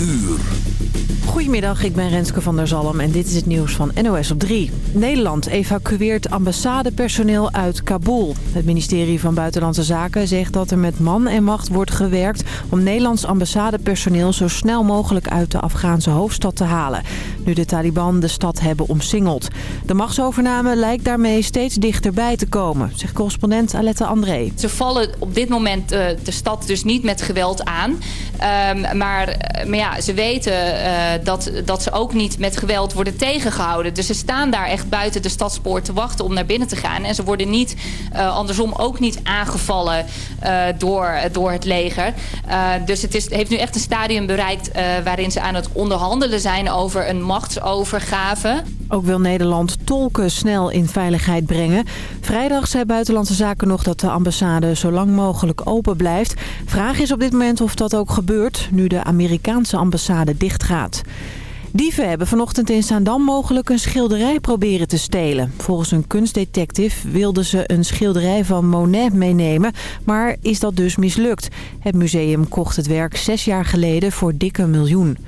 uur. Goedemiddag, ik ben Renske van der Zalm en dit is het nieuws van NOS op 3. Nederland evacueert ambassadepersoneel uit Kabul. Het ministerie van Buitenlandse Zaken zegt dat er met man en macht wordt gewerkt... om Nederlands ambassadepersoneel zo snel mogelijk uit de Afghaanse hoofdstad te halen. Nu de Taliban de stad hebben omsingeld. De machtsovername lijkt daarmee steeds dichterbij te komen, zegt correspondent Alette André. Ze vallen op dit moment uh, de stad dus niet met geweld aan. Um, maar, maar ja, ze weten... Uh, dat, dat ze ook niet met geweld worden tegengehouden. Dus ze staan daar echt buiten de stadspoort te wachten om naar binnen te gaan. En ze worden niet, uh, andersom ook niet aangevallen uh, door, door het leger. Dus het is, heeft nu echt een stadium bereikt waarin ze aan het onderhandelen zijn over een machtsovergave. Ook wil Nederland tolken snel in veiligheid brengen. Vrijdag zei Buitenlandse Zaken nog dat de ambassade zo lang mogelijk open blijft. Vraag is op dit moment of dat ook gebeurt nu de Amerikaanse ambassade dichtgaat. Dieven hebben vanochtend in Zaandam mogelijk een schilderij proberen te stelen. Volgens een kunstdetective wilden ze een schilderij van Monet meenemen, maar is dat dus mislukt. Het museum kocht het werk zes jaar geleden voor dikke miljoen.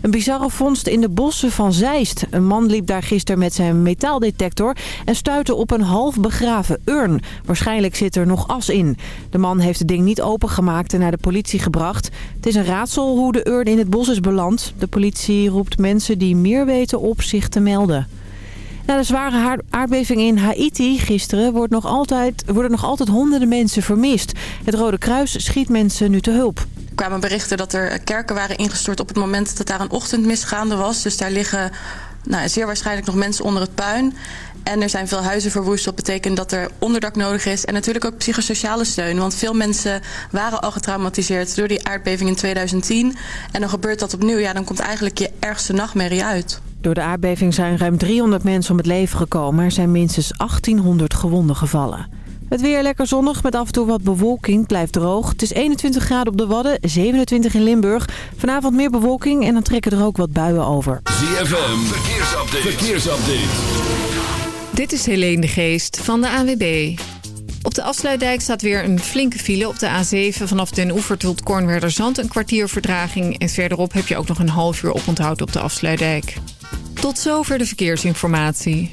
Een bizarre vondst in de bossen van Zeist. Een man liep daar gisteren met zijn metaaldetector en stuitte op een half begraven urn. Waarschijnlijk zit er nog as in. De man heeft het ding niet opengemaakt en naar de politie gebracht. Het is een raadsel hoe de urn in het bos is beland. De politie roept mensen die meer weten op zich te melden. Na de zware aardbeving in Haiti gisteren wordt nog altijd, worden nog altijd honderden mensen vermist. Het Rode Kruis schiet mensen nu te hulp kwamen berichten dat er kerken waren ingestort op het moment dat daar een ochtendmis gaande was. Dus daar liggen nou, zeer waarschijnlijk nog mensen onder het puin. En er zijn veel huizen verwoest, wat betekent dat er onderdak nodig is. En natuurlijk ook psychosociale steun. Want veel mensen waren al getraumatiseerd door die aardbeving in 2010. En dan gebeurt dat opnieuw. Ja, dan komt eigenlijk je ergste nachtmerrie uit. Door de aardbeving zijn ruim 300 mensen om het leven gekomen. Er zijn minstens 1800 gewonden gevallen. Het weer lekker zonnig met af en toe wat bewolking. Blijft droog. Het is 21 graden op de Wadden, 27 in Limburg. Vanavond meer bewolking en dan trekken er ook wat buien over. ZFM, verkeersupdate. verkeersupdate. Dit is Helene de Geest van de AWB. Op de Afsluitdijk staat weer een flinke file op de A7 vanaf Den Oever tot Kornwerderzand. Een kwartier verdraging en verderop heb je ook nog een half uur oponthoud op de Afsluitdijk. Tot zover de verkeersinformatie.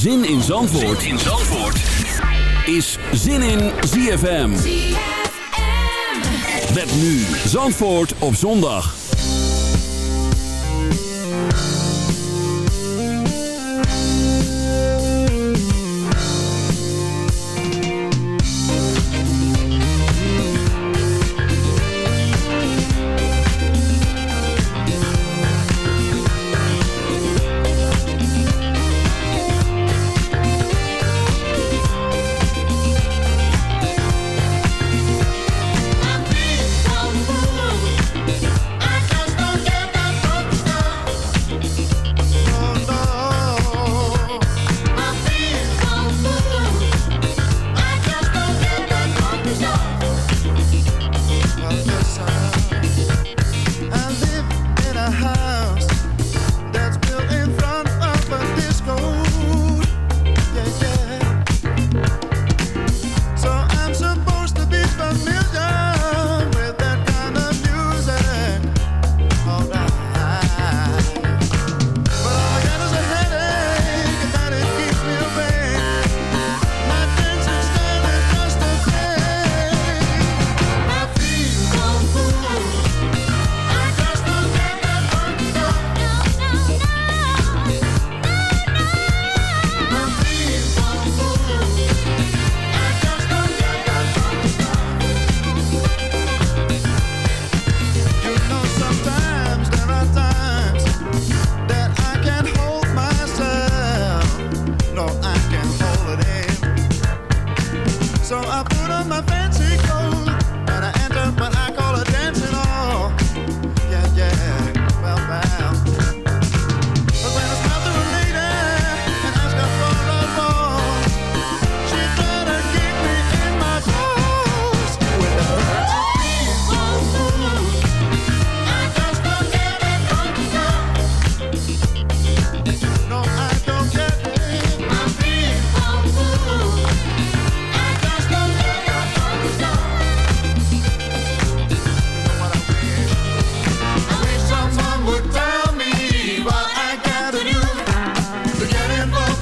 Zin in Zandvoort, zin in Zandvoort. is Zin in ZFM. ZFM. Met nu Zandvoort op zondag.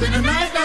in a night.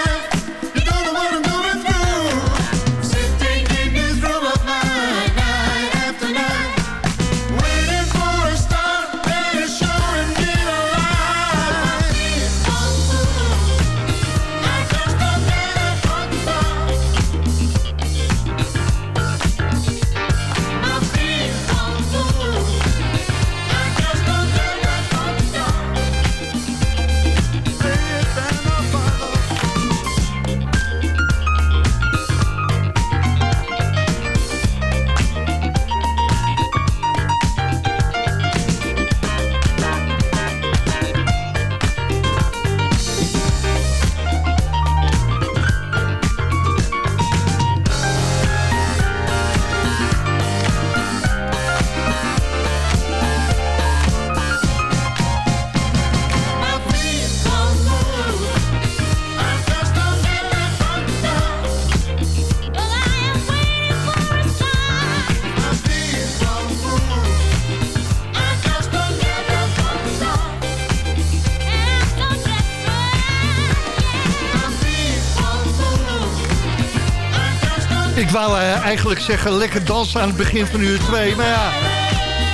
Wou eigenlijk zeggen lekker dansen aan het begin van uur 2. Maar ja,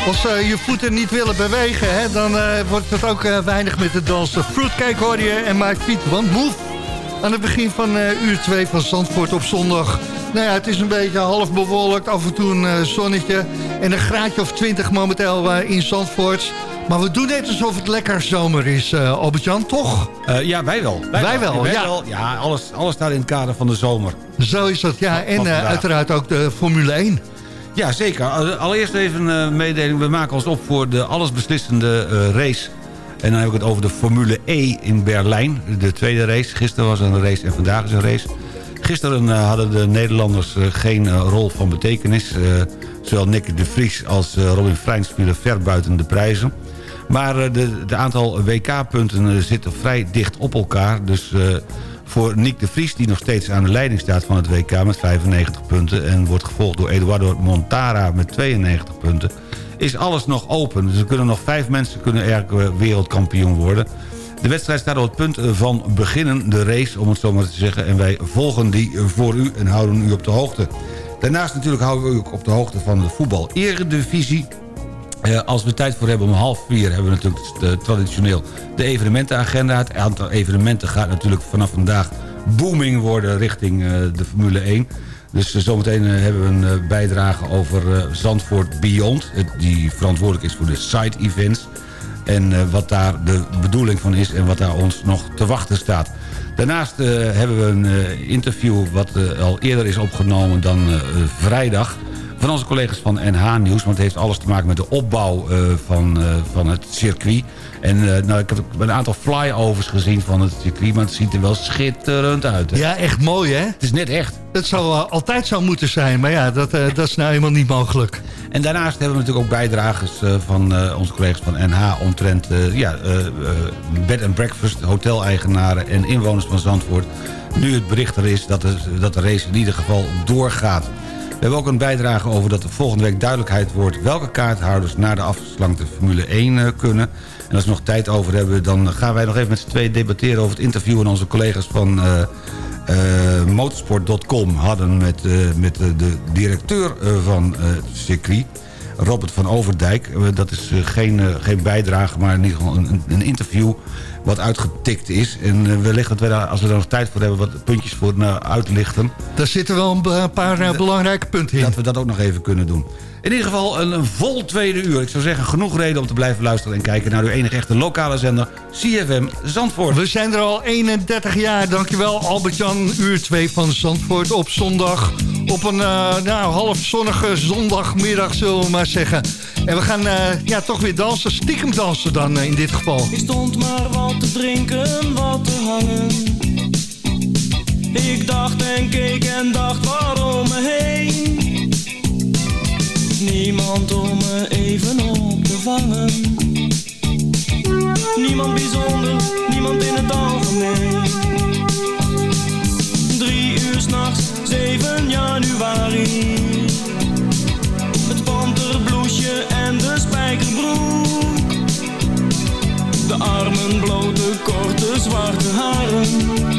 als je voeten niet willen bewegen, hè, dan wordt het ook weinig met het dansen. Fruitcake hoor je en My Feet One Move. Aan het begin van uur 2 van Zandvoort op zondag. Nou ja, het is een beetje half bewolkt, af en toe een zonnetje. En een graadje of 20 momenteel in Zandvoort. Maar we doen net alsof het lekker zomer is, uh, Albert-Jan, toch? Uh, ja, wij wel. Wij, wel, wij ja. Wel. Ja, alles, alles staat in het kader van de zomer. Zo is dat, ja. En uh, uiteraard ook de Formule 1. Ja, zeker. Allereerst even een mededeling. We maken ons op voor de allesbeslissende race. En dan heb ik het over de Formule E in Berlijn. De tweede race. Gisteren was er een race en vandaag is een race. Gisteren hadden de Nederlanders geen rol van betekenis. zowel Nick de Vries als Robin Freins vielen ver buiten de prijzen. Maar eh, de, de aantal WK-punten eh, zitten vrij dicht op elkaar. Dus voor Nick de Vries, die nog steeds aan de leiding staat van het WK met 95 punten... en wordt gevolgd door Eduardo Montara met 92 punten... is alles nog open. Dus er kunnen nog vijf mensen kunnen er wereldkampioen worden. De wedstrijd staat op het punt van beginnen, de race, om het zo maar te zeggen. En wij volgen die voor u en houden u op de hoogte. Daarnaast natuurlijk houden we u op de hoogte van de voetbal-eredivisie... Uh, als we tijd voor hebben om half vier... hebben we natuurlijk de, traditioneel de evenementenagenda. Het aantal evenementen gaat natuurlijk vanaf vandaag booming worden... richting uh, de Formule 1. Dus zometeen hebben we een bijdrage over Zandvoort Beyond... die verantwoordelijk is voor de side-events. En wat daar de bedoeling van is en wat daar ons nog te wachten staat. Daarnaast hebben we een interview wat al eerder is opgenomen dan vrijdag van onze collega's van NH Nieuws. Want het heeft alles te maken met de opbouw uh, van, uh, van het circuit. En uh, nou, ik heb een aantal flyovers gezien van het circuit... maar het ziet er wel schitterend uit. Hè? Ja, echt mooi, hè? Het is net echt. Het zou altijd zo moeten zijn, maar ja, dat, dat is nou helemaal niet mogelijk. En daarnaast hebben we natuurlijk ook bijdragers van onze collega's van NH... omtrent ja, bed and breakfast, hoteleigenaren en inwoners van Zandvoort... nu het bericht er is dat de, dat de race in ieder geval doorgaat. We hebben ook een bijdrage over dat er volgende week duidelijkheid wordt... welke kaarthouders naar de afgeslankte Formule 1 uh, kunnen. En als we nog tijd over hebben, dan gaan wij nog even met z'n tweeën debatteren... over het interview en onze collega's van... Uh, uh, motorsport.com hadden met, met uh, de directeur van het circuit... Robert van Overdijk. dat is geen, geen bijdrage, maar in ieder geval een, een interview wat uitgetikt is. En wellicht dat we daar, als we daar nog tijd voor hebben... wat puntjes voor uitlichten. Daar zitten wel een paar belangrijke punten in. Dat we dat ook nog even kunnen doen. In ieder geval een, vol tweede uur. Ik zou zeggen, genoeg reden om te blijven luisteren... en kijken naar uw enige echte lokale zender, CFM Zandvoort. We zijn er al 31 jaar. Dankjewel Albert-Jan, uur 2 van Zandvoort op zondag. Op een uh, nou, half zonnige zondagmiddag, zullen we maar zeggen. En we gaan uh, ja, toch weer dansen, stiekem dansen dan uh, in dit geval. Ik stond maar wat te drinken, wat te hangen. Ik dacht en keek en dacht waarom me heen Niemand om me even op te vangen. Niemand bijzonder, niemand in het algemeen. Drie uur s'nachts, 7 januari. Het panterbloesje en de spijkerbroek. De armen blote, korte, zwarte haren.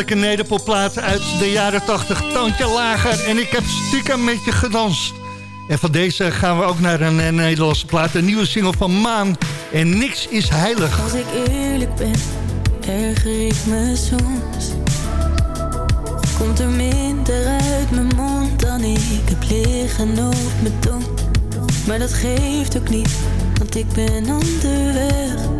heerlijke nederpopplaat uit de jaren 80, toontje lager. En ik heb stiekem met je gedanst. En van deze gaan we ook naar een, Nederlandse plaat. Een nieuwe single van Maan. En niks is heilig. Als ik eerlijk ben, erger ik me soms. Komt er minder uit mijn mond dan ik heb liggen op mijn tong. Maar dat geeft ook niet, want ik ben onderweg.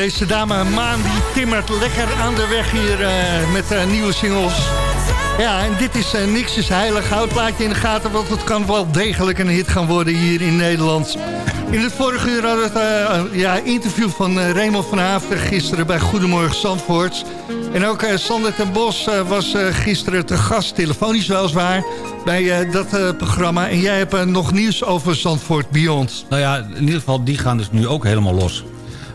Deze dame Maan die timmert lekker aan de weg hier eh, met eh, nieuwe singles. Ja, en dit is eh, Niks is Heilig. Houd plaatje in de gaten, want het kan wel degelijk een hit gaan worden hier in Nederland. In het vorige uur hadden we het ja, interview van Raymond van Haafden gisteren bij Goedemorgen Zandvoort. En ook Sander ten Bos was gisteren te gast, telefonisch weliswaar, bij dat programma. En jij hebt nog nieuws over Zandvoort Beyond. Nou ja, in ieder geval, die gaan dus nu ook helemaal los.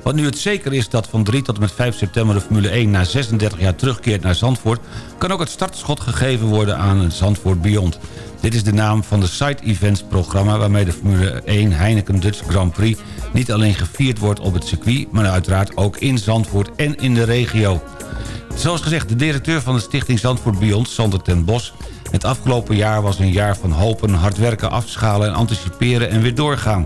Want nu het zeker is dat van 3 tot en met 5 september de Formule 1 na 36 jaar terugkeert naar Zandvoort... kan ook het startschot gegeven worden aan het Zandvoort Beyond. Dit is de naam van de Side Events programma... waarmee de Formule 1 Heineken Dutch Grand Prix niet alleen gevierd wordt op het circuit... maar uiteraard ook in Zandvoort en in de regio. Zoals gezegd, de directeur van de stichting Zandvoort Beyond, Sander ten Bos... het afgelopen jaar was een jaar van hopen, hard werken, afschalen en anticiperen en weer doorgaan...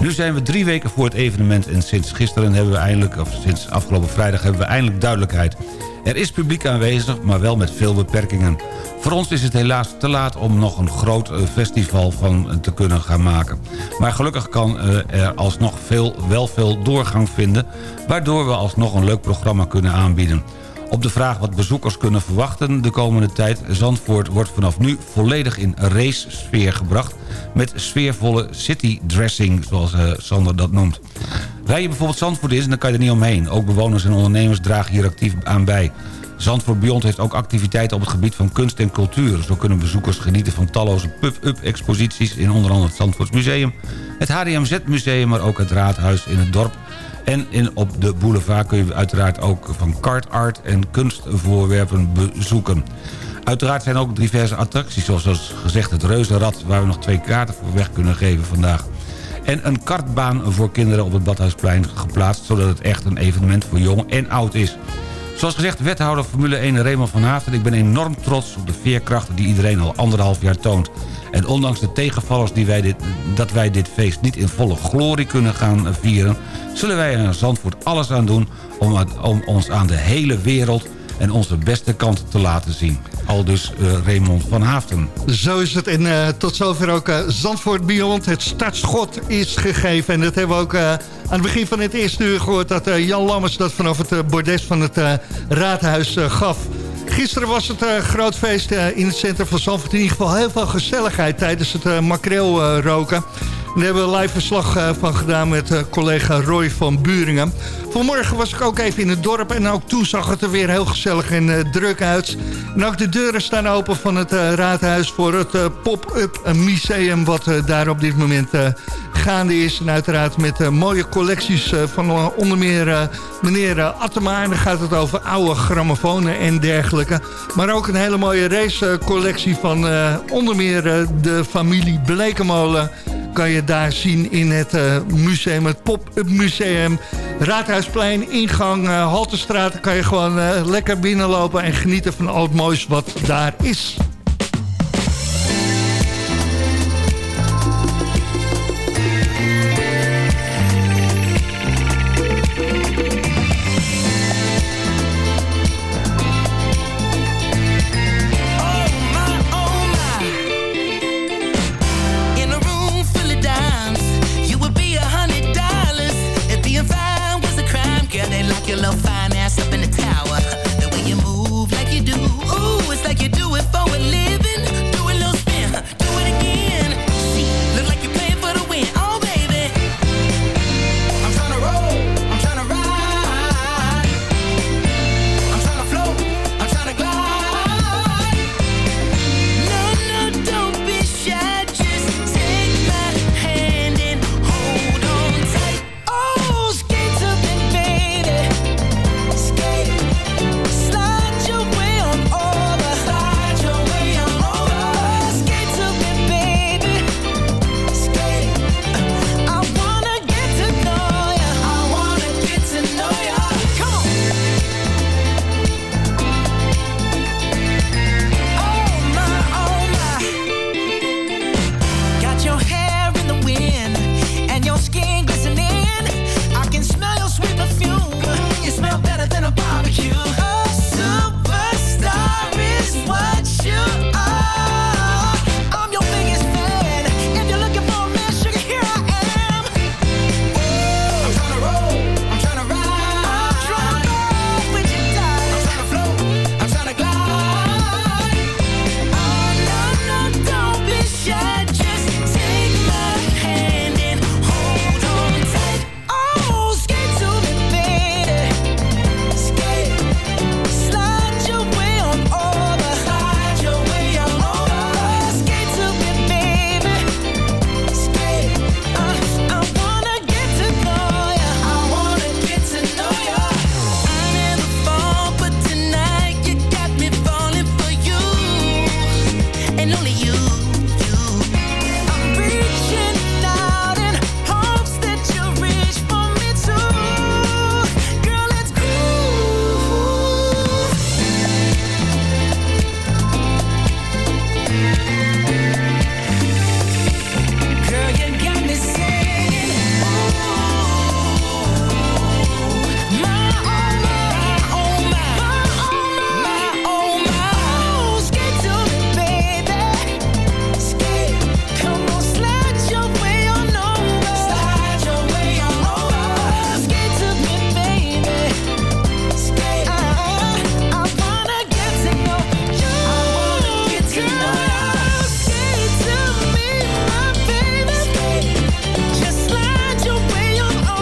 Nu zijn we drie weken voor het evenement en sinds gisteren hebben we eindelijk, of sinds afgelopen vrijdag hebben we eindelijk duidelijkheid. Er is publiek aanwezig, maar wel met veel beperkingen. Voor ons is het helaas te laat om nog een groot eh, festival van te kunnen gaan maken. Maar gelukkig kan eh, er alsnog veel, wel veel doorgang vinden... waardoor we alsnog een leuk programma kunnen aanbieden. Op de vraag wat bezoekers kunnen verwachten de komende tijd... Zandvoort wordt vanaf nu volledig in race-sfeer gebracht... met sfeervolle city-dressing, zoals uh, Sander dat noemt. Rij je bijvoorbeeld Zandvoort is, dan kan je er niet omheen. Ook bewoners en ondernemers dragen hier actief aan bij. Zandvoort Beyond heeft ook activiteiten op het gebied van kunst en cultuur. Zo kunnen bezoekers genieten van talloze pub-up exposities... in onder andere het Zandvoorts Museum, het HDMZ Museum... maar ook het Raadhuis in het dorp en in, op de boulevard kun je uiteraard ook van kart art en kunstvoorwerpen bezoeken. Uiteraard zijn ook diverse attracties, zoals gezegd het Reuzenrad... waar we nog twee kaarten voor weg kunnen geven vandaag. En een kartbaan voor kinderen op het Badhuisplein geplaatst... zodat het echt een evenement voor jong en oud is. Zoals gezegd, wethouder Formule 1 Raymond van Haafden. Ik ben enorm trots op de veerkracht die iedereen al anderhalf jaar toont. En ondanks de tegenvallers die wij dit, dat wij dit feest niet in volle glorie kunnen gaan vieren... zullen wij er in Zandvoort alles aan doen om, om ons aan de hele wereld en onze beste kant te laten zien. Al dus uh, Raymond van Haften. Zo is het. En uh, tot zover ook uh, Zandvoort Beyond. Het startschot is gegeven. En dat hebben we ook aan het begin van het eerste uur gehoord... dat Jan Lammers dat vanaf het bordes van het raadhuis gaf. Gisteren was het een groot feest in het centrum van Zandvoort. In ieder geval heel veel gezelligheid tijdens het makreel roken. Daar hebben we live verslag eh, van gedaan met uh, collega Roy van Buringen. Vanmorgen was ik ook even in het dorp en ook toen zag het er weer heel gezellig en uh, druk uit. En ook de deuren staan open van het raadhuis voor het pop-up museum wat daar op dit moment gaande is. En uiteraard met mooie collecties van onder meer meneer Attema. En dan gaat het over oude grammofonen en dergelijke. Maar ook een hele mooie racecollectie van onder meer de familie Blekemolen kan je daar zien in het uh, museum, het pop-up museum. Raadhuisplein, ingang, uh, Haltestraat. kan je gewoon uh, lekker binnenlopen en genieten van al het moois wat daar is.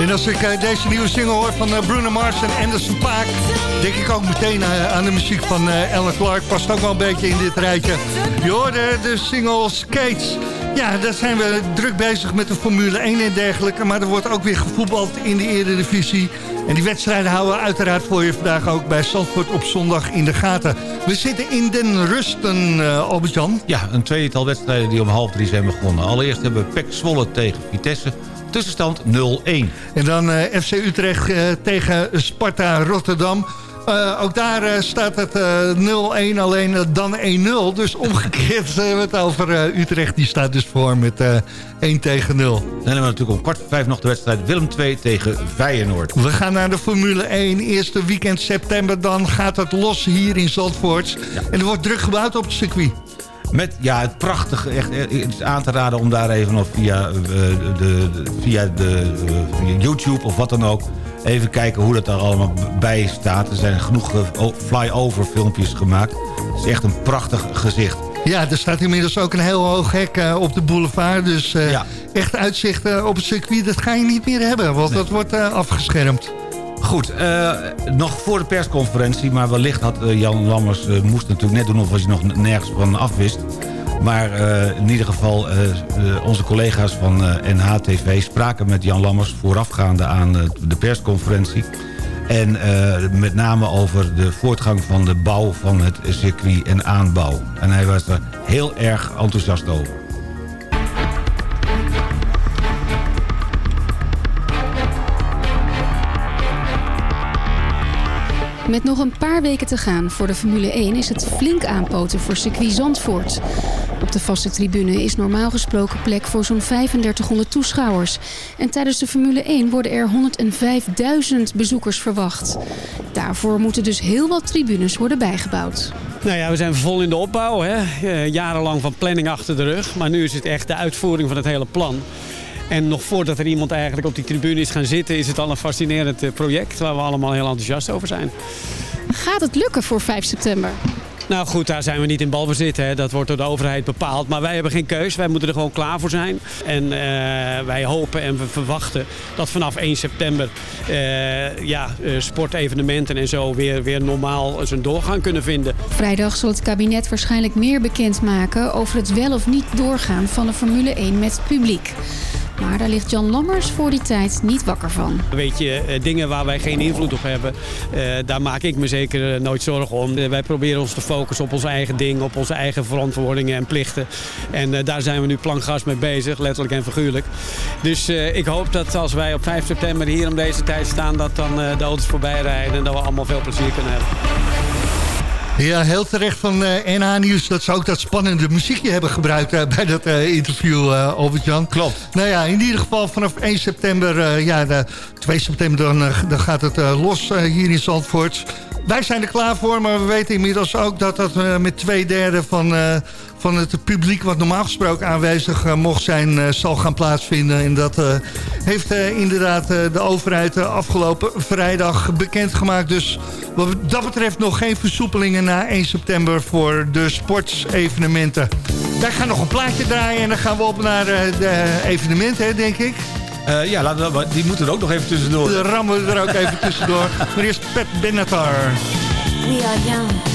En als ik uh, deze nieuwe single hoor van uh, Bruno Mars en Anderson Paak... denk ik ook meteen uh, aan de muziek van Ellen Clark. Past ook wel een beetje in dit rijtje. Je hoorde de single Skates. Ja, daar zijn we druk bezig met de Formule 1 en dergelijke. Maar er wordt ook weer gevoetbald in de Eredivisie. En die wedstrijden houden we uiteraard voor je vandaag ook bij Zandvoort op zondag in de gaten. We zitten in den rusten, uh. Ja, een tweetal wedstrijden die om half drie zijn begonnen. Allereerst hebben we Pek Zwolle tegen Vitesse. Tussenstand 0-1. En dan uh, FC Utrecht uh, tegen Sparta Rotterdam. Uh, ook daar staat het uh, 0-1, alleen dan 1-0. Dus omgekeerd hebben we het over Utrecht. Die staat dus voor met 1 tegen 0. Dan hebben we natuurlijk om kwart voor vijf nog de wedstrijd Willem 2 tegen Feyenoord. We gaan naar de Formule 1. Eerste weekend september. Dan gaat het los hier in Zandvoort. Ja. En er wordt druk gebouwd op het circuit. Met ja, het prachtige, echt, het is aan te raden om daar even of via, de, de, via, de, via YouTube of wat dan ook Even kijken hoe dat er allemaal bij staat. Er zijn genoeg eh, fly-over filmpjes gemaakt. Het is echt een prachtig gezicht. Ja, er staat inmiddels ook een heel hoog hek uh, op de boulevard. Dus ja. echt uitzicht op het circuit, dat ga je niet meer hebben. Want nee. dat wordt afgeschermd. Goed, nog voor de persconferentie. Maar wellicht had Jan Lammers... moest natuurlijk net doen of hij nog nergens van afwist. Maar in ieder geval, onze collega's van NHTV spraken met Jan Lammers... voorafgaande aan de persconferentie. En met name over de voortgang van de bouw van het circuit en aanbouw. En hij was er heel erg enthousiast over. Met nog een paar weken te gaan voor de Formule 1 is het flink aanpoten voor circuit Zandvoort. Op de vaste tribune is normaal gesproken plek voor zo'n 3500 toeschouwers. En tijdens de Formule 1 worden er 105.000 bezoekers verwacht. Daarvoor moeten dus heel wat tribunes worden bijgebouwd. Nou ja, we zijn vol in de opbouw. Hè? Eh, jarenlang van planning achter de rug. Maar nu is het echt de uitvoering van het hele plan. En nog voordat er iemand eigenlijk op die tribune is gaan zitten... is het al een fascinerend eh, project waar we allemaal heel enthousiast over zijn. Gaat het lukken voor 5 september? Nou goed, daar zijn we niet in balbezit. Hè. Dat wordt door de overheid bepaald. Maar wij hebben geen keus. Wij moeten er gewoon klaar voor zijn. En uh, wij hopen en we verwachten dat vanaf 1 september uh, ja, uh, sportevenementen en zo weer, weer normaal zijn doorgang kunnen vinden. Vrijdag zal het kabinet waarschijnlijk meer bekendmaken over het wel of niet doorgaan van de Formule 1 met publiek. Maar daar ligt Jan Lammers voor die tijd niet wakker van. Weet je, dingen waar wij geen invloed op hebben, daar maak ik me zeker nooit zorgen om. Wij proberen ons te focussen op onze eigen dingen, op onze eigen verantwoordingen en plichten. En daar zijn we nu plankgas mee bezig, letterlijk en figuurlijk. Dus ik hoop dat als wij op 5 september hier om deze tijd staan, dat dan de auto's voorbij rijden en dat we allemaal veel plezier kunnen hebben. Ja, heel terecht van uh, NH Nieuws dat ze ook dat spannende muziekje hebben gebruikt uh, bij dat uh, interview, uh, Albert-Jan. Klopt. Nou ja, in ieder geval vanaf 1 september, ja, de, 2 september dan, dan gaat het los hier in Zandvoort. Wij zijn er klaar voor, maar we weten inmiddels ook dat dat met twee derde van van het publiek wat normaal gesproken aanwezig uh, mocht zijn, uh, zal gaan plaatsvinden. En dat uh, heeft inderdaad de overheid afgelopen vrijdag bekendgemaakt. Dus wat dat betreft nog geen versoepelingen na 1 september voor de sportsevenementen. Wij gaan nog een plaatje draaien en dan gaan we op naar de evenementen, denk ik. Uh, ja, laten we, die moeten er ook nog even tussendoor. De rammen we er ook even tussendoor. Maar eerst Pet Benatar. We are young.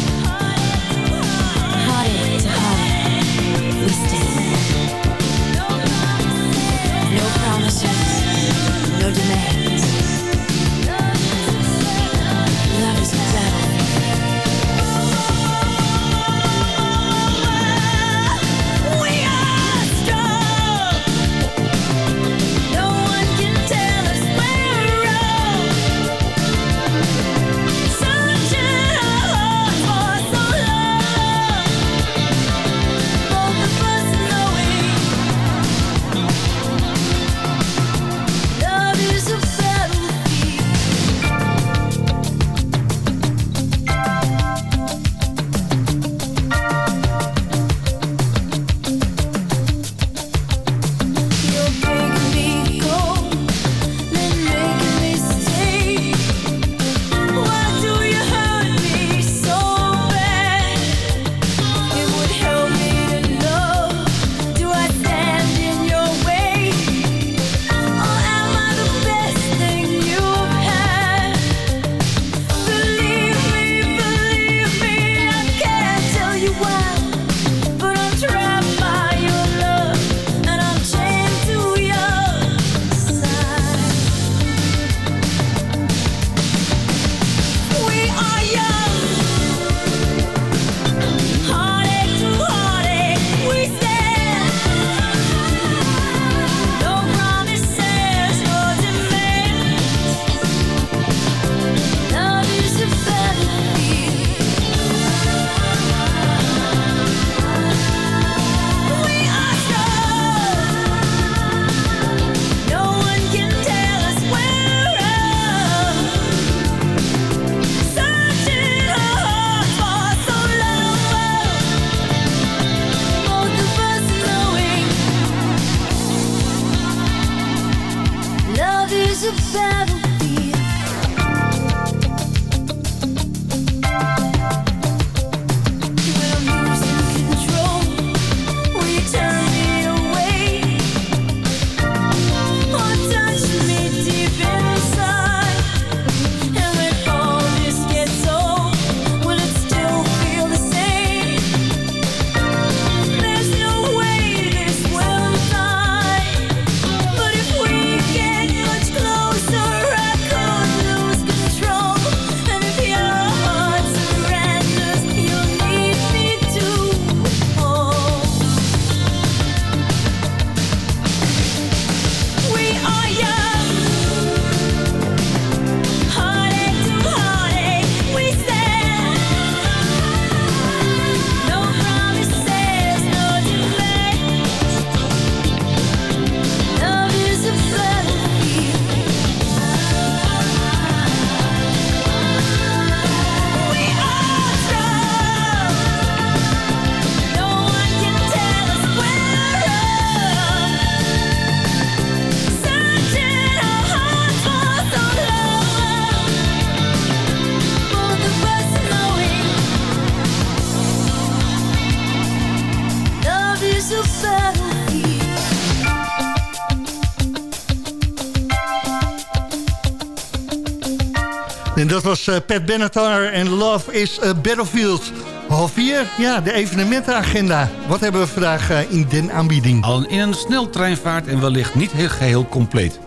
En dat was uh, Pat Benatar en Love is a Battlefield. Half vier, ja, de evenementenagenda. Wat hebben we vandaag uh, in den aanbieding? Al in een sneltreinvaart en wellicht niet heel geheel compleet.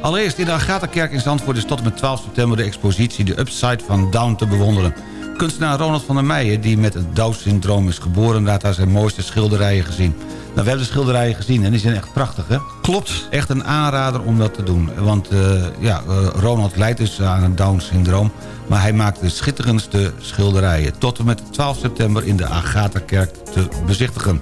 Allereerst in de Agatha-kerk in Zandvoort is tot en met 12 september... de expositie De Upside van Down te bewonderen. Kunstenaar Ronald van der Meijen, die met het Down-syndroom is geboren... laat daar zijn mooiste schilderijen gezien. Nou, we hebben de schilderijen gezien en die zijn echt prachtig, hè? Klopt. Echt een aanrader om dat te doen. Want uh, ja, uh, Ronald lijdt dus aan een Down-syndroom... maar hij maakt de schitterendste schilderijen... tot en met 12 september in de Agatha-kerk te bezichtigen.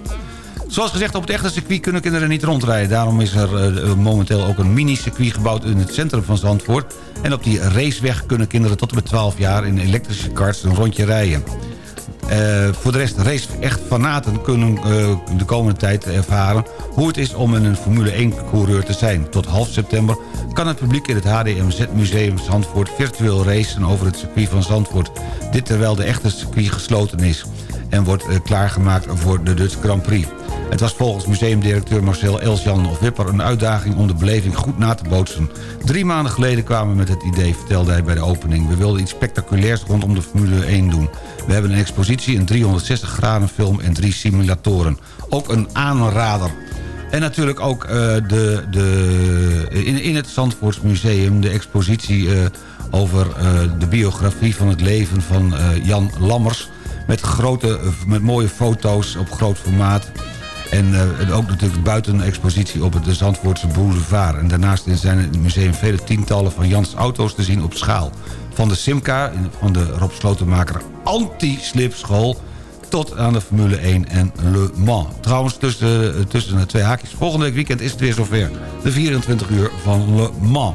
Zoals gezegd, op het echte circuit kunnen kinderen niet rondrijden. Daarom is er uh, momenteel ook een mini-circuit gebouwd in het centrum van Zandvoort. En op die raceweg kunnen kinderen tot en met 12 jaar in elektrische karts een rondje rijden. Uh, voor de rest, race echt fanaten kunnen uh, de komende tijd ervaren... hoe het is om een Formule 1-coureur te zijn. Tot half september kan het publiek in het HDMZ-museum Zandvoort... virtueel racen over het circuit van Zandvoort. Dit terwijl de echte circuit gesloten is... en wordt uh, klaargemaakt voor de Dutch Grand Prix. Het was volgens museumdirecteur Marcel Elsjan of Wipper een uitdaging om de beleving goed na te bootsen. Drie maanden geleden kwamen we met het idee, vertelde hij bij de opening. We wilden iets spectaculairs rondom de Formule 1 doen. We hebben een expositie, een 360 graden film en drie simulatoren. Ook een aanrader. En natuurlijk ook uh, de, de, in, het Zandvoortsmuseum de expositie uh, over uh, de biografie van het leven van Jan Lammers. Met, grote, met mooie foto's op groot formaat. En ook natuurlijk buiten expositie op het Zandvoortse boulevard. En daarnaast zijn in het museum vele tientallen van Jans auto's te zien op schaal. Van de Simca, van de Rob Slotenmaker anti-slipschool... tot aan de Formule 1 en Le Mans. Trouwens, tussen, tussen de twee haakjes. Volgende week weekend is het weer zover. De 24 uur van Le Mans.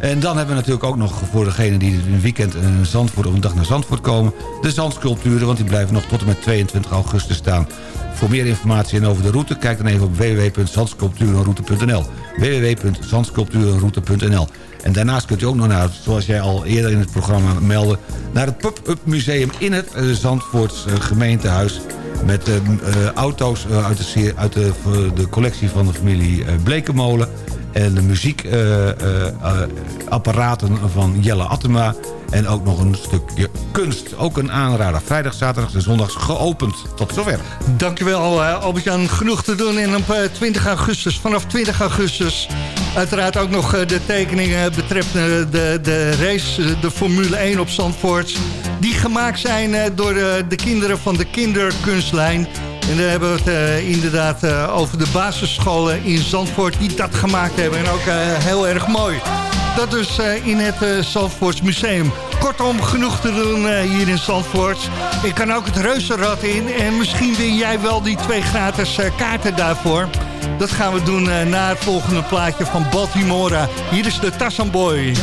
En dan hebben we natuurlijk ook nog voor degenen die een weekend in Zandvoort of een dag naar Zandvoort komen... de zandsculpturen, want die blijven nog tot en met 22 augustus staan. Voor meer informatie en over de route, kijk dan even op www.zandsculpturenroute.nl www.zandsculpturenroute.nl En daarnaast kunt u ook nog naar, zoals jij al eerder in het programma meldde... naar het Pop-Up Museum in het uh, Zandvoorts uh, gemeentehuis... met auto's uit, de, uit de, de, collectie van de familie Blekenmolen... en de muziekapparaten van Jelle Attema... En ook nog een stukje kunst. Ook een aanrader. Vrijdag, zaterdag en zondags geopend. Tot zover. Dankjewel Albert-Jan. Genoeg te doen. En op 20 augustus, vanaf 20 augustus... uiteraard ook nog de tekeningen betreffende de, de race... de Formule 1 op Zandvoort. Die gemaakt zijn door de kinderen van de kinderkunstlijn... En dan hebben we het uh, inderdaad uh, over de basisscholen in Zandvoort die dat gemaakt hebben. En ook uh, heel erg mooi. Dat dus in het Zandvoorts Museum. Kortom, genoeg te doen hier in Zandvoort. Ik kan ook het reuzenrad in. En misschien win jij wel die twee gratis kaarten daarvoor. Dat gaan we doen na het volgende plaatje van Baltimora. Hier is de Tassan Boy.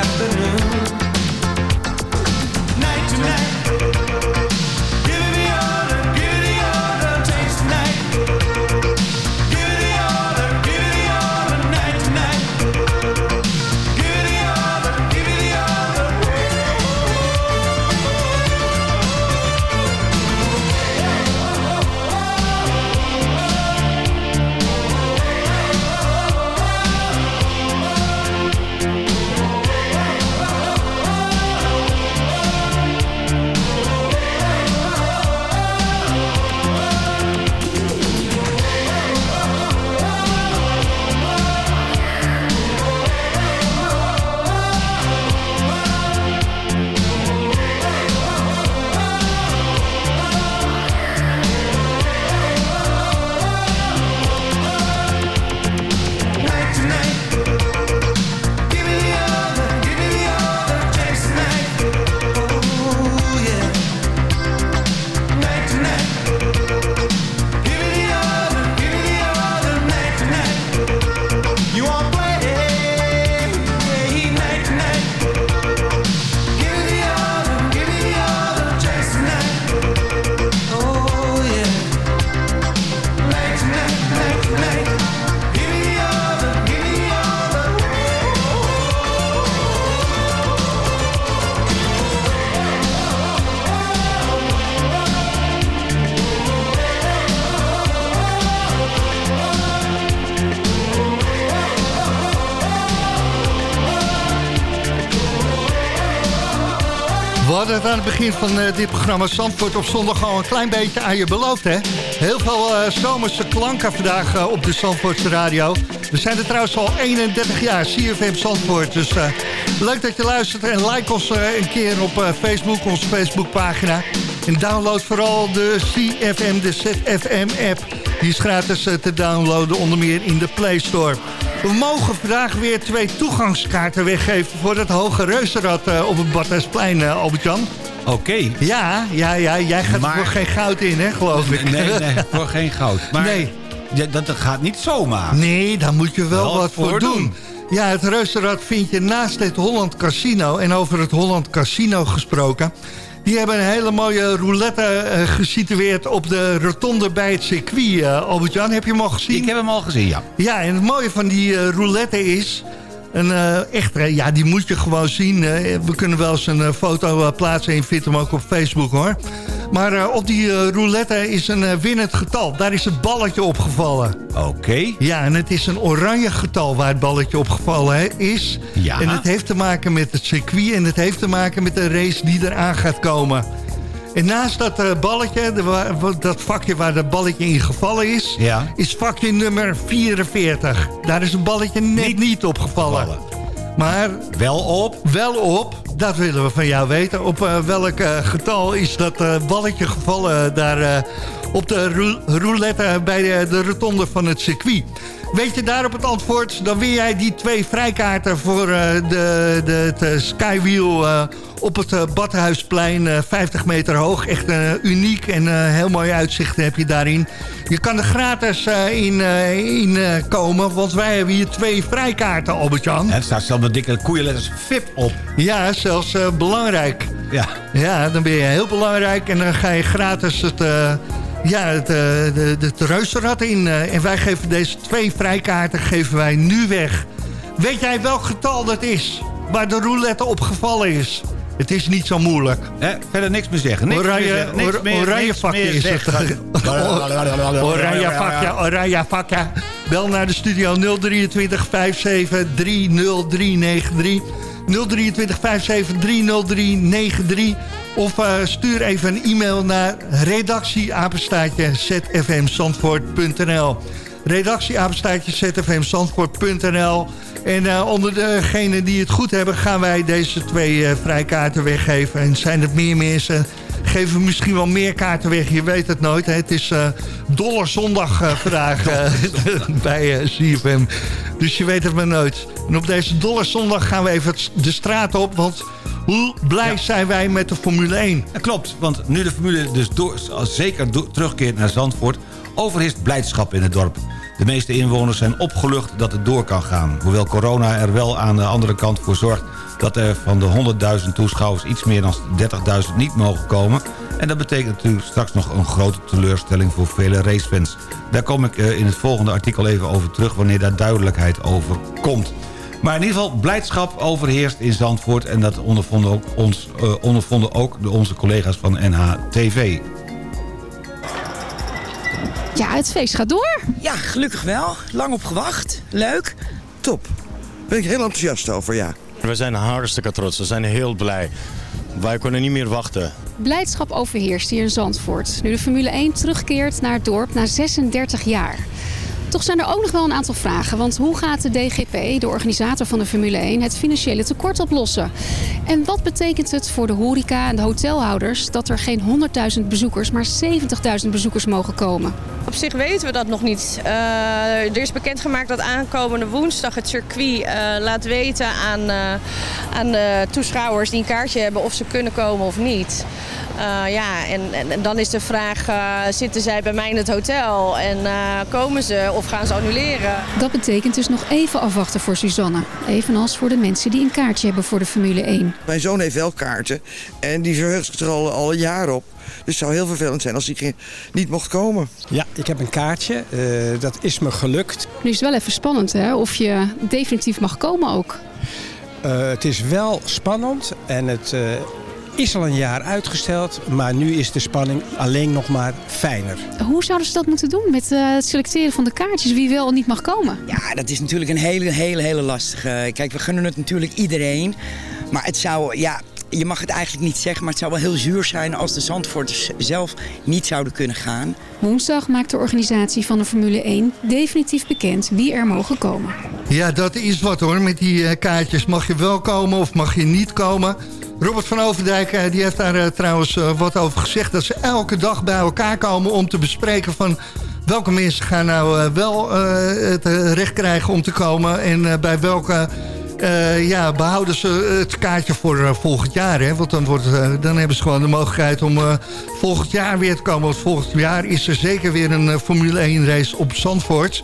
Afternoon. Aan het begin van eh, dit programma Zandvoort op zondag al een klein beetje aan je beloofd, hè? Heel veel eh, zomerse klanken vandaag eh, op de Zandvoortse radio. We zijn er trouwens al 31 jaar, CFM Zandvoort. Dus leuk dat je luistert en like ons een keer op Facebook, onze Facebookpagina. En download vooral de CFM, de ZFM-app. Die is gratis te downloaden, onder meer in de Play Store. We mogen vandaag weer twee toegangskaarten weggeven... voor het Hoge Reuzenrad eh, op het Badhuisplein, eh, Albert-Jan. Oké. Ja, ja, ja, jij gaat Maar- er voor geen goud in, hè, geloof ik. Nee, nee, voor geen goud. Maar Nee. dat, dat gaat niet zomaar. Nee, daar moet je wel, Wel wat voor, voor doen. doen. Ja, het Reuzenrad vind je naast het Holland Casino. En over het Holland Casino gesproken... die hebben een hele mooie roulette eh, gesitueerd... op de rotonde bij het circuit. eh, Albert-Jan, heb je hem al gezien? Ik heb hem al gezien, ja. Ja, en het mooie van die eh, roulette is... Een, echt, eh, ja, die moet je gewoon zien. we kunnen wel eens een eh, foto eh, plaatsen en je vindt hem ook op Facebook hoor. Maar op die roulette is een winnend getal. Daar is het balletje opgevallen. Oké. Ja, en het is een oranje getal waar het balletje opgevallen is. Ja. En het heeft te maken met het circuit en het heeft te maken met de race die eraan gaat komen. En naast dat eh, balletje, de, dat vakje waar dat balletje in gevallen is... Ja. is vakje nummer 44. Daar is het balletje net niet, opgevallen. Vallen. Maar Wel op. wel op, dat willen we van jou weten. Op eh, welk eh, getal is dat balletje gevallen daar op de rou- roulette bij de, de rotonde van het circuit? Weet je daarop het antwoord, dan win jij die twee vrijkaarten voor eh, de, de, het eh, Skywheel eh, op het Badhuisplein, eh, 50 meter hoog. Echt eh, uniek en heel mooi uitzicht heb je daarin. Je kan er gratis in, in komen, want wij hebben hier twee vrijkaarten, Albert-Jan. En er staat zelfs met dikke koeienletters VIP op. Ja, zelfs belangrijk. Ja. Ja, dan ben je heel belangrijk en dan ga je gratis het, ja, het, eh, de, de, het reuzenrad in. eh, en wij geven deze twee vrijkaarten geven wij nu weg. Weet jij welk getal dat is waar de roulette opgevallen is? Het is niet zo moeilijk. Hè, verder niks meer zeggen. Niks Oranje- meer zeggen. Niks or- meer, oranje niks vakje meer is het. Oranje vakje, oranje vakje. Bel naar de studio 023 57 30393. 023 57 30393. Of eh, stuur even een e-mail naar redactieapenstaatje zfmzandvoort.nl redactieapenstaatje zfmzandvoort.nl En eh, onder degenen die het goed hebben... gaan wij deze twee eh, vrijkaarten weggeven. En zijn het meer mensen... geven we misschien wel meer kaarten weg. Je weet het nooit. Het is eh Dollarzondag eh, vandaag bij CFM. Dus je weet het maar nooit. En op deze Dollarzondag gaan we even de straat op. Want hoe blij zijn wij met de Formule 1? Ja, klopt, want nu de formule dus door, zeker terugkeert naar Zandvoort... overheerst blijdschap in het dorp. De meeste inwoners zijn opgelucht dat het door kan gaan. Hoewel corona er wel aan de andere kant voor zorgt dat er van de 100.000 toeschouwers iets meer dan 30.000 niet mogen komen. En dat betekent natuurlijk straks nog een grote teleurstelling voor vele racefans. Daar kom ik in het volgende artikel even over terug wanneer daar duidelijkheid over komt. Maar in ieder geval, blijdschap overheerst in Zandvoort... en dat ondervonden ook, ons, uh, ondervonden ook de, onze collega's van NHTV. Ja, het feest gaat door. Ja, gelukkig wel. Lang op gewacht. Leuk. Top. Ben ik heel enthousiast over, ja. We zijn hartstikke trots. We zijn heel blij. Wij kunnen niet meer wachten. Blijdschap overheerst hier in Zandvoort. Nu de Formule 1 terugkeert naar het dorp na 36 jaar. Toch zijn er ook nog wel een aantal vragen. Want hoe gaat de DGP, de organisator van de Formule 1, het financiële tekort oplossen? En wat betekent het voor de horeca en de hotelhouders dat er geen 100.000 bezoekers, maar 70.000 bezoekers mogen komen? Op zich weten we dat nog niet. Uh, er is bekendgemaakt dat aankomende woensdag het circuit uh, laat weten aan, uh, aan de toeschouwers die een kaartje hebben of ze kunnen komen of niet. Uh, ja, en, en, en, dan is de vraag, uh, zitten zij bij mij in het hotel en uh, komen ze of gaan ze annuleren? Dat betekent dus nog even afwachten voor Suzanne. Evenals voor de mensen die een kaartje hebben voor de Formule 1. Mijn zoon heeft wel kaarten en die verheugt zich er al, al een jaar op. Dus het zou heel vervelend zijn als hij niet mocht komen. Ja, ik heb een kaartje. Uh, dat is me gelukt. Nu is het wel even spannend hè, of je definitief mag komen ook. Uh, het is wel spannend en het uh, is al een jaar uitgesteld. Maar nu is de spanning alleen nog maar fijner. Hoe zouden ze dat moeten doen met uh, het selecteren van de kaartjes? Wie wel of niet mag komen? Ja, dat is natuurlijk een hele, hele, hele lastige. Kijk, we gunnen het natuurlijk iedereen. Maar het zou, ja, je mag het eigenlijk niet zeggen, maar het zou wel heel zuur zijn als de Zandvoorters zelf niet zouden kunnen gaan. Woensdag maakt de organisatie van de Formule 1 definitief bekend wie er mogen komen. Ja, dat is wat hoor. Met die uh, kaartjes mag je wel komen of mag je niet komen. Robert van Overdijk uh, die heeft daar uh, trouwens wat over gezegd. Dat ze elke dag bij elkaar komen om te bespreken van... welke mensen gaan nou wel het recht krijgen om te komen... en bij welke uh, ja, behouden ze het kaartje voor uh, volgend jaar. Hè? Want dan, wordt, uh, dan hebben ze gewoon de mogelijkheid om volgend jaar weer te komen. Want volgend jaar is er zeker weer een Formule 1 race op Zandvoort.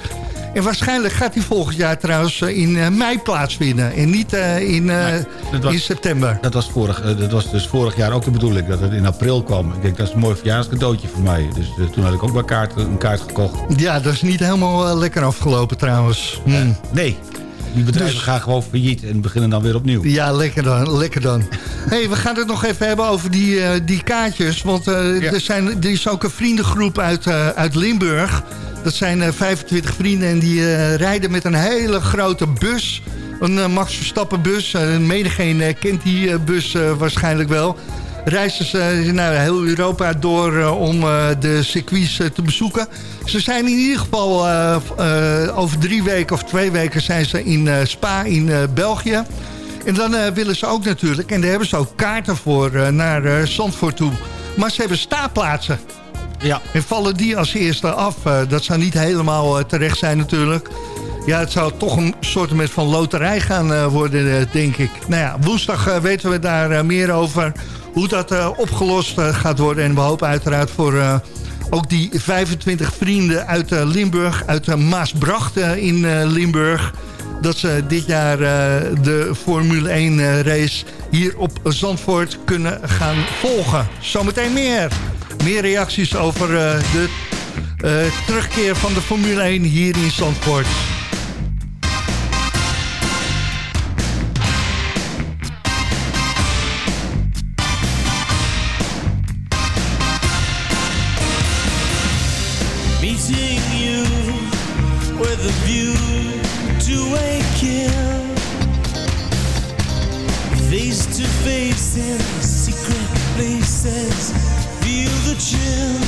En waarschijnlijk gaat die volgend jaar trouwens in mei plaatsvinden. En niet in, nee, was, in september. Dat was, vorig, dat was dus vorig jaar ook de bedoeling. Dat het in april kwam. Ik denk dat is een mooi verjaarscadeautje voor mij. Dus toen had ik ook bij kaart, een kaart gekocht. Ja, dat is niet helemaal lekker afgelopen trouwens. Hmm. nee. Die bedrijven dus, gaan gewoon failliet en beginnen dan weer opnieuw. Ja, lekker dan. Lekker dan. hey, we gaan het nog even hebben over die, uh, die kaartjes. Want uh, ja. er, zijn, er is ook een vriendengroep uit, uh, uit Limburg. Dat zijn 25 vrienden en die rijden met een hele grote bus. Een Max Verstappen bus. menigeen kent die bus waarschijnlijk wel reizen ze nou, heel Europa door uh, om uh, de circuits te bezoeken. Ze zijn in ieder geval over drie weken of twee weken zijn ze in Spa in België. En dan willen ze ook natuurlijk, en daar hebben ze ook kaarten voor, naar Zandvoort toe. Maar ze hebben staapplaatsen. Ja. En vallen die als eerste af. dat zou niet helemaal terecht zijn natuurlijk. Ja, het zou toch een soort van loterij gaan worden, denk ik. Nou ja, woensdag weten we daar meer over hoe dat uh, opgelost uh, gaat worden. En we hopen uiteraard voor uh, ook die 25 vrienden uit Limburg, uit Maasbracht in Limburg... dat ze dit jaar de Formule 1 race hier op Zandvoort kunnen gaan volgen. Zometeen meer. Meer reacties over de terugkeer van de Formule 1 hier in Zandvoort. illusion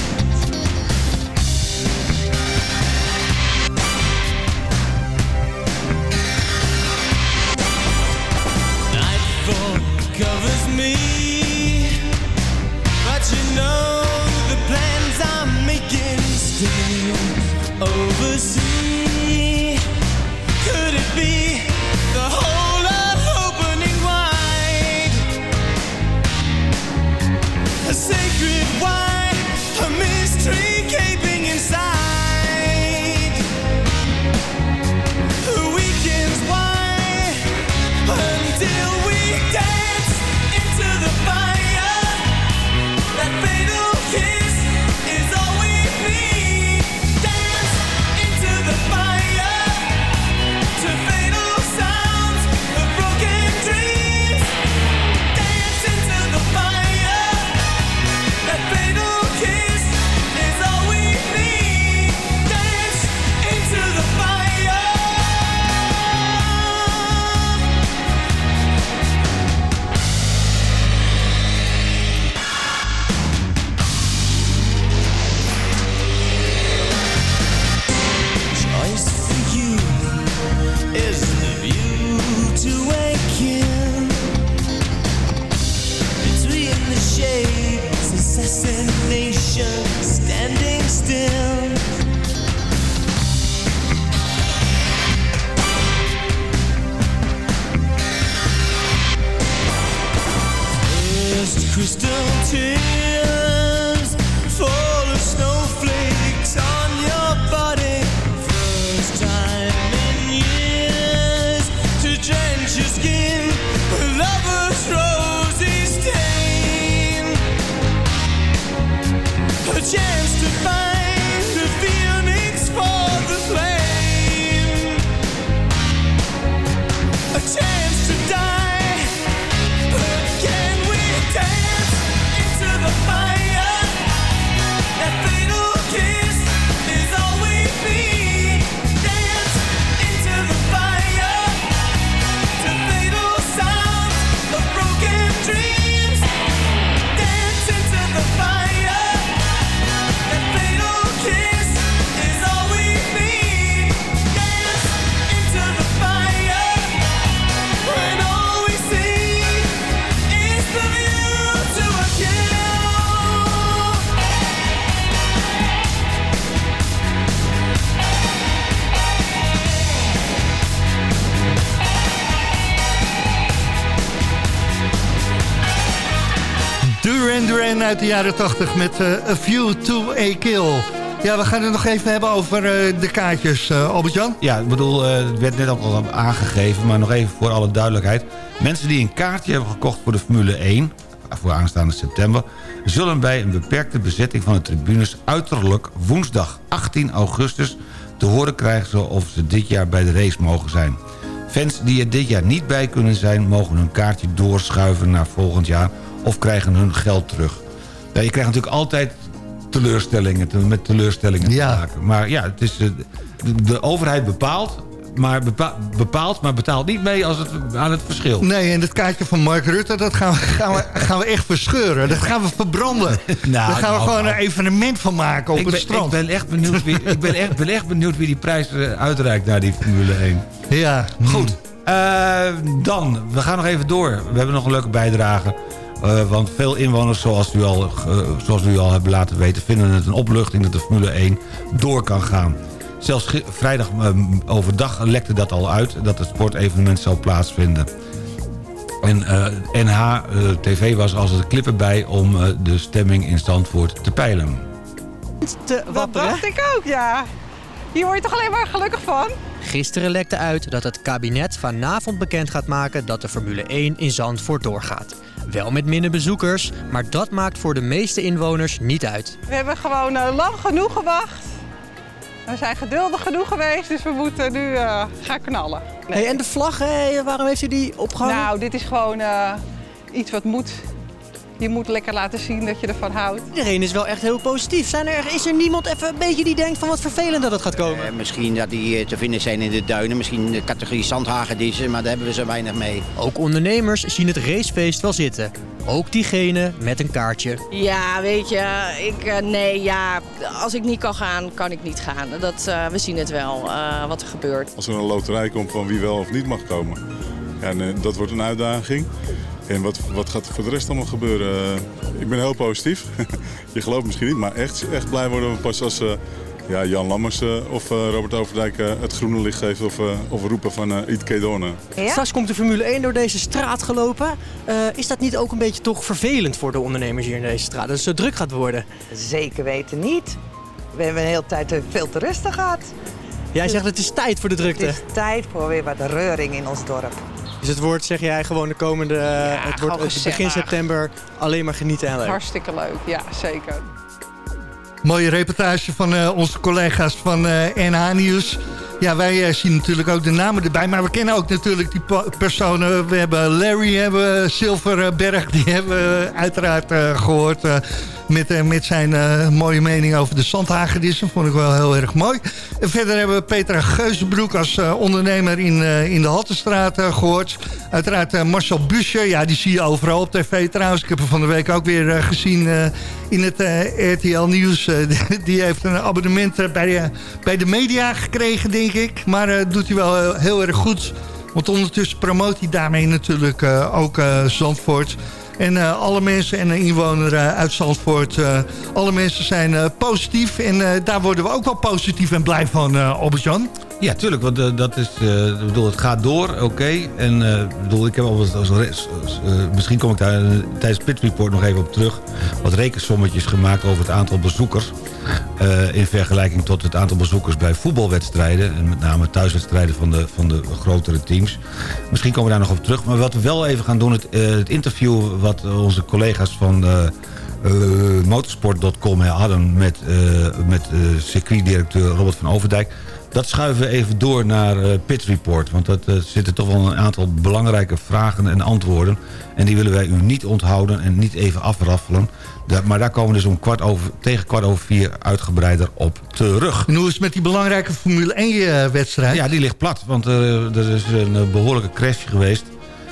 take Uit de jaren 80 met uh, A View to a Kill. Ja, we gaan het nog even hebben over uh, de kaartjes, uh, Albert-Jan. Ja, ik bedoel, het werd net al aangegeven, maar nog even voor alle duidelijkheid. Mensen die een kaartje hebben gekocht voor de Formule 1, voor aanstaande september... zullen bij een beperkte bezetting van de tribunes uiterlijk woensdag 18 augustus... te horen krijgen of ze dit jaar bij de race mogen zijn. Fans die er dit jaar niet bij kunnen zijn... mogen hun kaartje doorschuiven naar volgend jaar of krijgen hun geld terug. Ja, je krijgt natuurlijk altijd teleurstellingen, met teleurstellingen ja. te maken. Maar ja, het is, de, de overheid bepaalt maar bepaalt, maar betaalt niet mee als het, aan het verschil. Nee, en het kaartje van Mark Rutte, dat gaan we, gaan we, gaan we echt verscheuren. Dat gaan we verbranden. nou, Daar gaan we nou, gewoon nou. een evenement van maken op het strand. Ik ben echt benieuwd wie, ik ben echt, ben echt benieuwd wie die prijs eh, uitreikt naar die Formule 1. Ja. Goed. Uh, dan, we gaan nog even door. We hebben nog een leuke bijdrage. Uh, want veel inwoners, zoals u, al, uh, zoals u al hebben laten weten... vinden het een opluchting dat de Formule 1 door kan gaan. Zelfs vrijdag overdag lekte dat al uit... dat het sportevenement zou plaatsvinden. En NH-TV was als het klippen bij om de stemming in Zandvoort te peilen. Te dat dacht ik ook, ja. Hier word je toch alleen maar gelukkig van? Gisteren lekte uit dat het kabinet vanavond bekend gaat maken dat de Formule 1 in Zandvoort doorgaat. Wel met minder bezoekers, maar dat maakt voor de meeste inwoners niet uit. We hebben gewoon uh, lang genoeg gewacht. We zijn geduldig genoeg geweest, dus we moeten nu uh, gaan knallen. Nee. Hey, en de vlag, waarom heeft u die opgehangen? Nou, dit is gewoon uh, iets wat moet je moet lekker laten zien dat je ervan houdt. Iedereen is wel echt heel positief. Zijn er, is er niemand even een beetje die denkt van wat vervelend dat het gaat komen? Eh, misschien dat die eh, te vinden zijn in de duinen. Misschien de categorie zandhagedissen, maar daar hebben we zo weinig mee. Ook ondernemers zien het racefeest wel zitten. Ook diegene met een kaartje. Ja, weet je, ik, uh, nee, ja, als ik niet kan gaan, kan ik niet gaan. Dat, uh, we zien het wel, uh, wat er gebeurt. Als er een loterij komt van wie wel of niet mag komen, ja, en, dat wordt een uitdaging. En wat, wat gaat er voor de rest allemaal gebeuren? Uh, ik ben heel positief. je gelooft misschien niet, maar echt, echt blij worden we pas als uh, ja, Jan Lammers uh, of Robert Overdijk het groene licht geven of, of roepen van uh, Iet Ja? Straks komt de Formule 1 door deze straat gelopen. is dat niet ook een beetje toch vervelend voor de ondernemers hier in deze straat? Dat het zo druk gaat worden? Zeker weten niet. We hebben een hele tijd veel te rustig gehad. Jij zegt het is tijd voor de drukte. Het is tijd voor weer wat reuring in ons dorp. Dus het wordt, zeg jij, gewoon de komende... het wordt het begin september alleen maar genieten en leuk. Hartstikke leuk, ja, zeker. Mooie reportage van uh, onze collega's van uh, NH Nieuws. Ja, wij uh, zien natuurlijk ook de namen erbij. Maar we kennen ook natuurlijk die personen. We hebben Larry, hebben Silverberg. Die hebben we uiteraard gehoord uh, met zijn uh, mooie mening over de zandhagedissen. Vond ik wel heel erg mooi. En verder hebben we Petra Geuzenbroek als uh, ondernemer in, in de Haltestraat gehoord. Uiteraard Marcel Busje, ja, die zie je overal op tv trouwens. Ik heb hem van de week ook weer gezien in het RTL Nieuws. die heeft een abonnement bij, bij de media gekregen, denk ik. Maar doet hij wel heel erg goed. Want ondertussen promoot hij daarmee natuurlijk ook Zandvoort... En uh, alle mensen en de inwoner uh, uit Zandvoort, uh, alle mensen zijn positief. En daar worden we ook wel positief en blij van, Albert-Jan. Ja, tuurlijk, want dat is, ik bedoel, het gaat door, oké. En bedoel, ik heb al als, misschien kom ik daar tijdens Pit Report nog even op terug. Wat rekensommetjes gemaakt over het aantal bezoekers. In vergelijking tot het aantal bezoekers bij voetbalwedstrijden. En met name thuiswedstrijden van de, van de grotere teams. Misschien komen we daar nog op terug. Maar wat we wel even gaan doen, het, het interview wat onze collega's van uh, uh, motorsport.com hadden met, uh, met circuitdirecteur Robert van Overdijk. Dat schuiven we even door naar Pit Report. Want dat zitten toch wel een aantal belangrijke vragen en antwoorden. En die willen wij u niet onthouden en niet even afraffelen. Maar daar komen we dus om kwart over, tegen kwart over vier uitgebreider op terug. En hoe is het met die belangrijke Formule 1 wedstrijd? Ja, die ligt plat. Want er is een behoorlijke crash geweest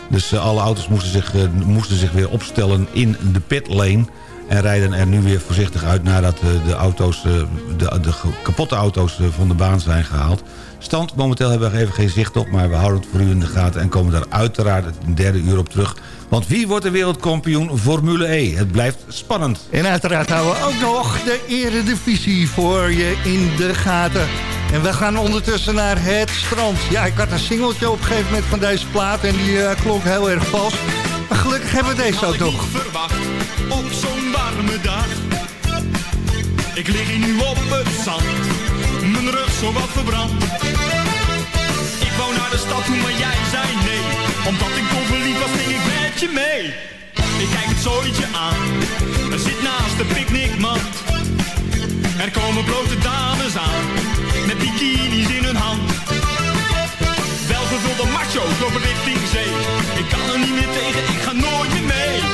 dus eh, alle auto's moesten zich, eh, moesten zich weer opstellen in de pitlane. En rijden er nu weer voorzichtig uit nadat eh, de, auto's, de, de kapotte auto's van de baan zijn gehaald. Stand, momenteel hebben we even geen zicht op, maar we houden het voor u in de gaten... en komen daar uiteraard het derde uur op terug. Want wie wordt de wereldkampioen Formule E? Het blijft spannend. En uiteraard houden we ook nog de eredivisie voor je in de gaten. En we gaan ondertussen naar het strand. Ja, ik had een singeltje op een gegeven moment van deze plaat... en die klonk heel erg vast. Gelukkig hebben we deze ook nog. Verwacht. op zo'n warme dag. Ik lig hier nu op het zand, mijn rug zo wat verbrand. Ik wou naar de stad toe, maar jij zei nee. Omdat ik dol verliefd was, ging ik met je mee. Ik kijk het zooitje aan, er zit naast de picknickmand. Er komen blote dames aan, met bikinis in hun hand. Welgevulde macho's lopen richting zee. Niet meer tegen, ik ga nooit meer mee.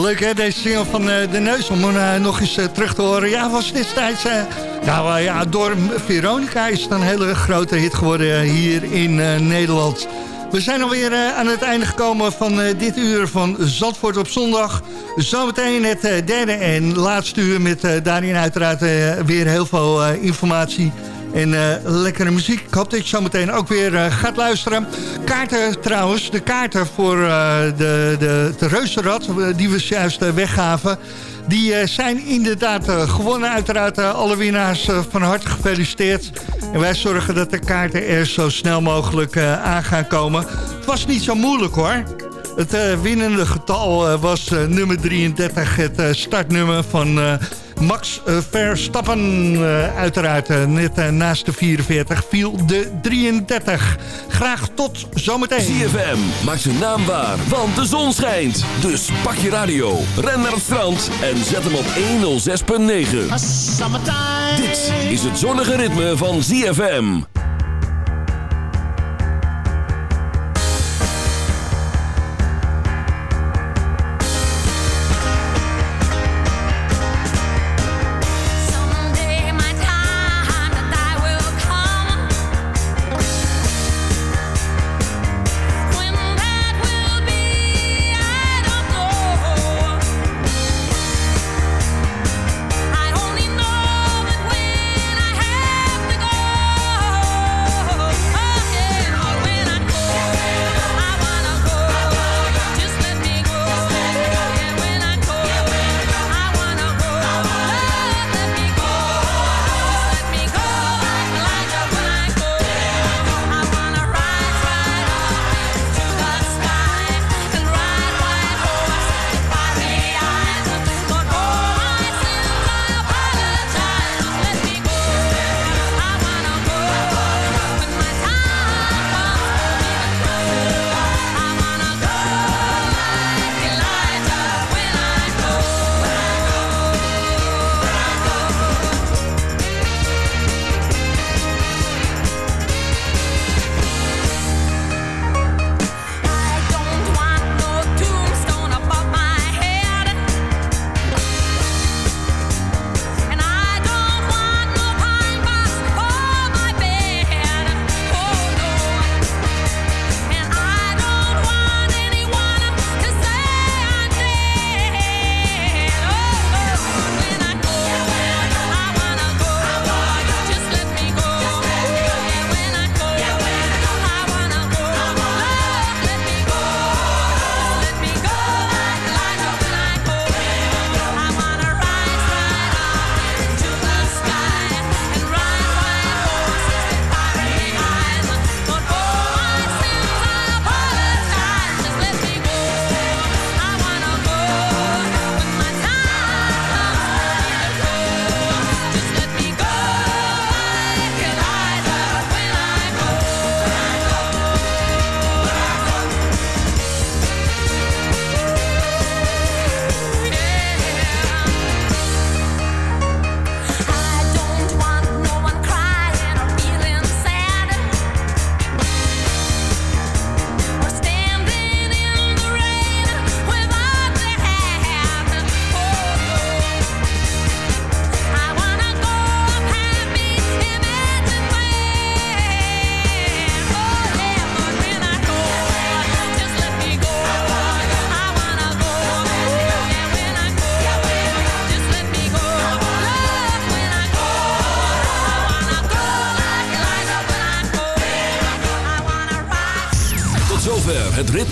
Leuk hè, deze single van eh, De Neus, om eh, nog eens eh, terug te horen. Ja, was destijds... nou ja, door Veronica is het een hele grote hit geworden hier in Nederland. We zijn alweer aan het einde gekomen van dit uur van Zandvoort op zondag. Zometeen het derde en laatste uur met daarin uiteraard weer heel veel informatie en eh, lekkere muziek. Ik hoop dat je zo meteen ook weer eh, gaat luisteren. Kaarten trouwens, de kaarten voor eh, de, de, de reuzenrad... die we juist weggaven... die zijn inderdaad gewonnen. Uiteraard alle winnaars van harte gefeliciteerd. En wij zorgen dat de kaarten er zo snel mogelijk aan gaan komen. Het was niet zo moeilijk hoor. Het winnende getal was nummer 33, het startnummer van Max eh, Verstappen. Eh, uiteraard eh, net naast de 44 viel de 33. Graag tot zometeen. CFM maakt zijn naam waar, want de zon schijnt. Dus pak je radio, ren naar het strand en zet hem op 106.9. Dit is het zonnige ritme van ZFM.